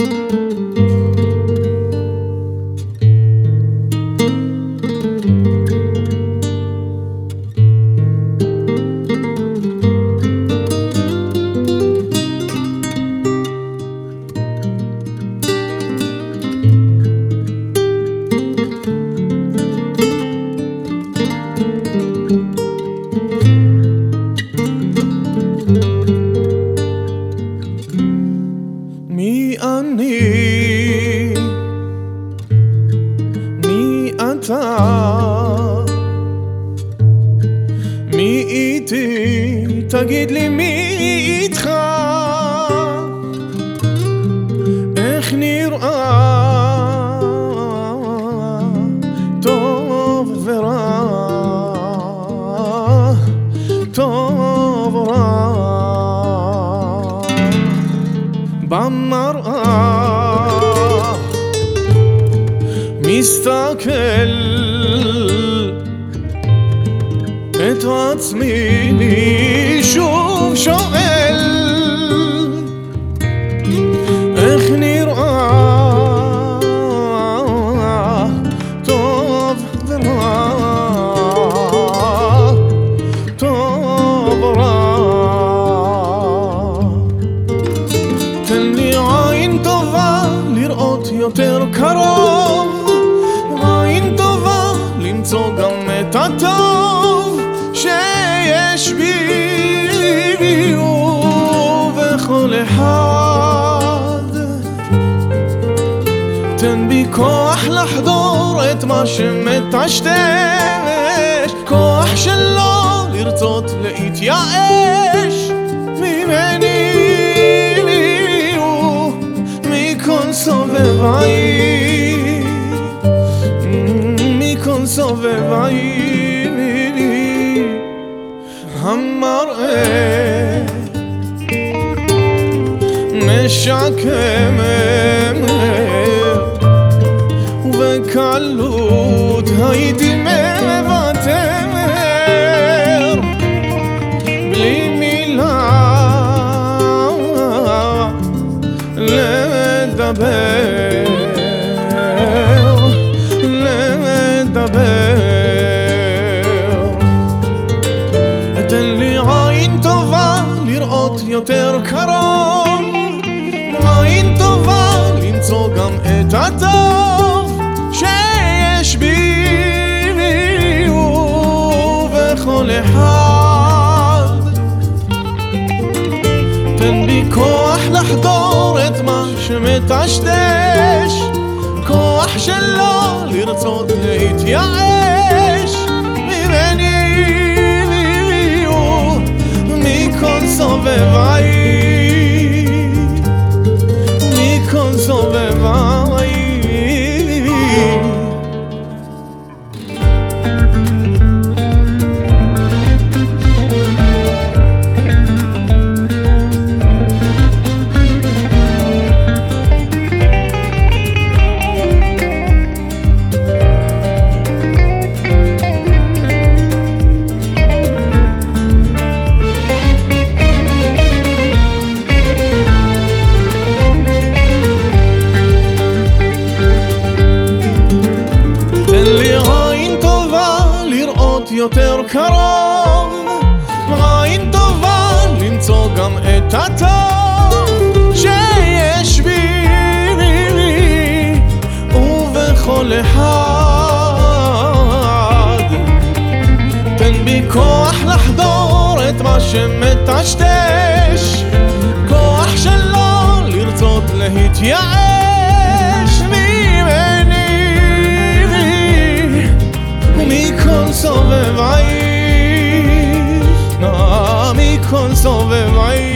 מי תגיד לי מי איתך? איך נראה? טוב ורע טוב ורע במראה מסתכל את עצמי שוב שואל איך נראה טוב ורע? טוב ורע. תן לי עין טובה לראות יותר קרוב עין טובה למצוא גם את הטוב שיש בי ובכל אחד תן בי כוח לחדור את מה שמטשטש כוח שלא לרצות להתייאש המראה משקם ובקלות הייתי מוותר. בלי מילה לדבר קרוב עין טובה למצוא גם את הטוב שיש בי ובכל אחד. תן בי כוח לחדור את מה שמטשטש כוח שלא לרצות להתייאש ממני הטוב שיש בי ובכל אחד. תן בי כוח לחדור את מה שמטשטש כוח שלא לרצות להתייאש ממני. ומכל סובביי, נא מכל סובביי